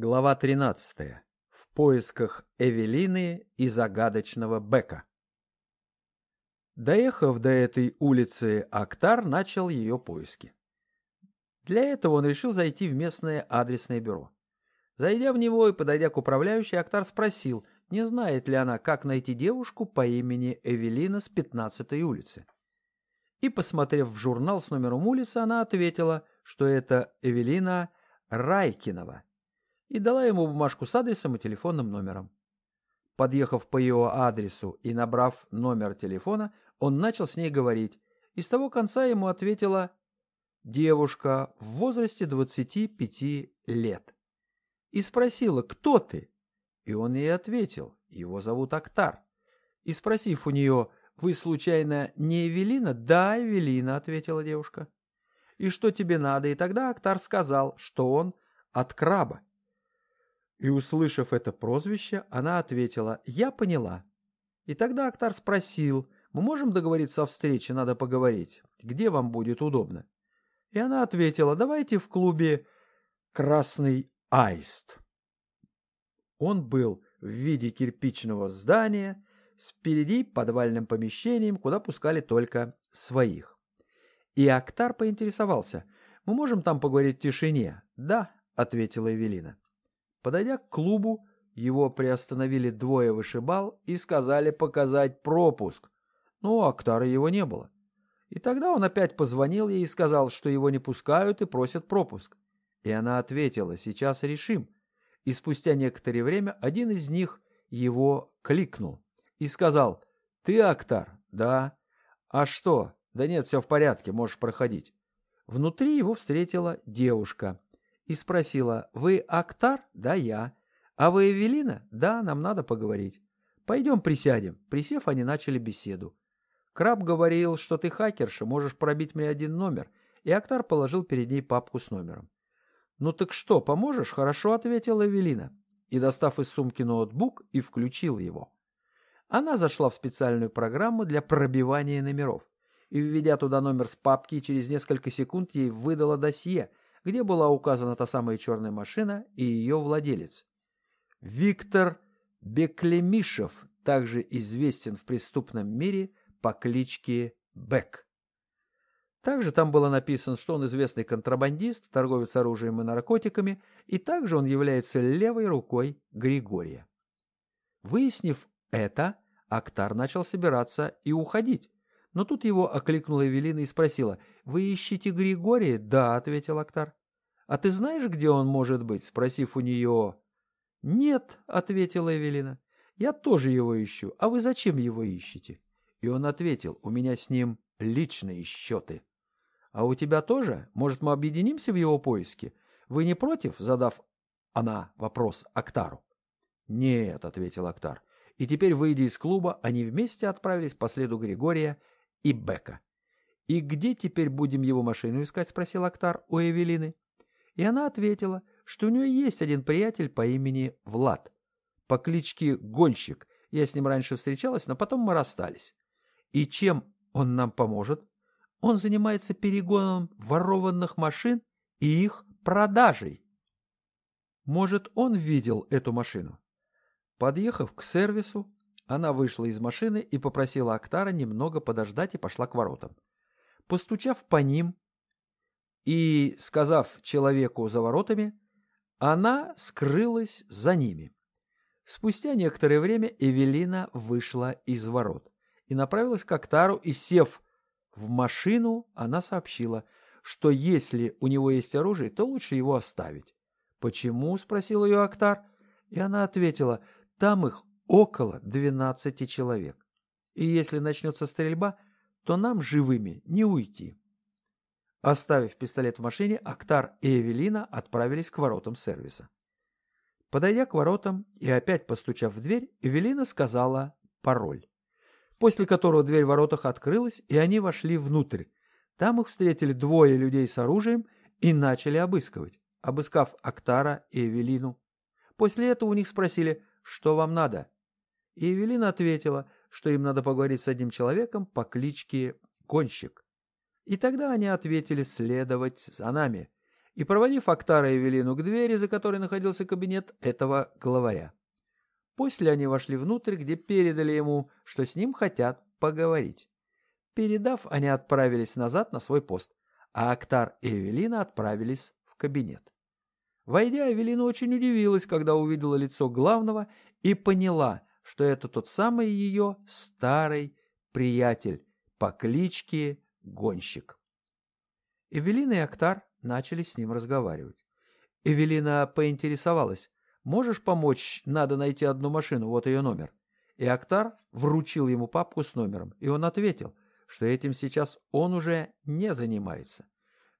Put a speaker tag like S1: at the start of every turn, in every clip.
S1: Глава 13. В поисках Эвелины и загадочного Бека. Доехав до этой улицы, Актар начал ее поиски. Для этого он решил зайти в местное адресное бюро. Зайдя в него и подойдя к управляющей, Актар спросил, не знает ли она, как найти девушку по имени Эвелина с 15-й улицы. И, посмотрев в журнал с номером улицы, она ответила, что это Эвелина Райкинова – и дала ему бумажку с адресом и телефонным номером. Подъехав по его адресу и набрав номер телефона, он начал с ней говорить, и с того конца ему ответила девушка в возрасте 25 лет. И спросила, кто ты? И он ей ответил, его зовут Актар. И спросив у нее, вы случайно не Эвелина? Да, Эвелина, ответила девушка. И что тебе надо? И тогда Актар сказал, что он от краба. И, услышав это прозвище, она ответила «Я поняла». И тогда Актар спросил «Мы можем договориться о встрече, надо поговорить. Где вам будет удобно?» И она ответила «Давайте в клубе «Красный аист». Он был в виде кирпичного здания с впереди подвальным помещением, куда пускали только своих. И Актар поинтересовался «Мы можем там поговорить в тишине?» «Да», — ответила Эвелина. Подойдя к клубу, его приостановили двое вышибал и сказали показать пропуск. Но у Актара его не было. И тогда он опять позвонил ей и сказал, что его не пускают и просят пропуск. И она ответила, сейчас решим. И спустя некоторое время один из них его кликнул и сказал, ты Актар? Да. А что? Да нет, все в порядке, можешь проходить. Внутри его встретила девушка и спросила, «Вы Актар?» «Да, я». «А вы Эвелина?» «Да, нам надо поговорить». «Пойдем присядем». Присев, они начали беседу. Краб говорил, что ты хакерша, можешь пробить мне один номер, и Актар положил перед ней папку с номером. «Ну так что, поможешь?» «Хорошо», — ответила Эвелина, и, достав из сумки ноутбук, и включил его. Она зашла в специальную программу для пробивания номеров и, введя туда номер с папки, через несколько секунд ей выдала досье, где была указана та самая черная машина и ее владелец. Виктор Беклемишев, также известен в преступном мире по кличке Бек. Также там было написано, что он известный контрабандист, торговец оружием и наркотиками, и также он является левой рукой Григория. Выяснив это, Актар начал собираться и уходить, но тут его окликнула Эвелина и спросила, «Вы ищете Григория?» «Да», — ответил Актар. «А ты знаешь, где он может быть?» Спросив у нее. «Нет», — ответила Эвелина. «Я тоже его ищу. А вы зачем его ищете?» И он ответил, «У меня с ним личные счеты». «А у тебя тоже? Может, мы объединимся в его поиске? Вы не против?» Задав она вопрос Актару. «Нет», — ответил Актар. И теперь, выйдя из клуба, они вместе отправились по следу Григория и Бека. «И где теперь будем его машину искать?» — спросил Актар у Эвелины. И она ответила, что у нее есть один приятель по имени Влад, по кличке Гонщик. Я с ним раньше встречалась, но потом мы расстались. И чем он нам поможет? Он занимается перегоном ворованных машин и их продажей. Может, он видел эту машину? Подъехав к сервису, она вышла из машины и попросила Актара немного подождать и пошла к воротам. Постучав по ним, и, сказав человеку за воротами, она скрылась за ними. Спустя некоторое время Эвелина вышла из ворот и направилась к Актару, и, сев в машину, она сообщила, что если у него есть оружие, то лучше его оставить. «Почему?» — спросил ее Актар, и она ответила, «Там их около двенадцати человек, и если начнется стрельба, то нам живыми не уйти». Оставив пистолет в машине, Актар и Эвелина отправились к воротам сервиса. Подойдя к воротам и опять постучав в дверь, Эвелина сказала пароль, после которого дверь в воротах открылась, и они вошли внутрь. Там их встретили двое людей с оружием и начали обыскивать, обыскав Актара и Эвелину. После этого у них спросили, что вам надо. И Эвелина ответила, что им надо поговорить с одним человеком по кличке Конщик. И тогда они ответили следовать за нами. и проводив Актара и Эвелину к двери, за которой находился кабинет этого главаря. После они вошли внутрь, где передали ему, что с ним хотят поговорить. Передав, они отправились назад на свой пост, а Актар и Эвелина отправились в кабинет. Войдя, Эвелина очень удивилась, когда увидела лицо главного и поняла, что это тот самый ее старый приятель по кличке Гонщик. Эвелина и Актар начали с ним разговаривать. Эвелина поинтересовалась, «Можешь помочь? Надо найти одну машину, вот ее номер». И Актар вручил ему папку с номером, и он ответил, что этим сейчас он уже не занимается.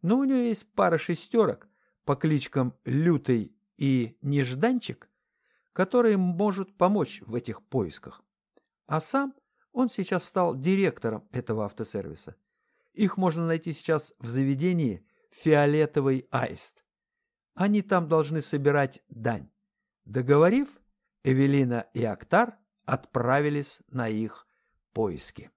S1: Но у него есть пара шестерок по кличкам Лютый и Нежданчик, которые может помочь в этих поисках. А сам он сейчас стал директором этого автосервиса. Их можно найти сейчас в заведении «Фиолетовый аист». Они там должны собирать дань. Договорив, Эвелина и Актар отправились на их поиски.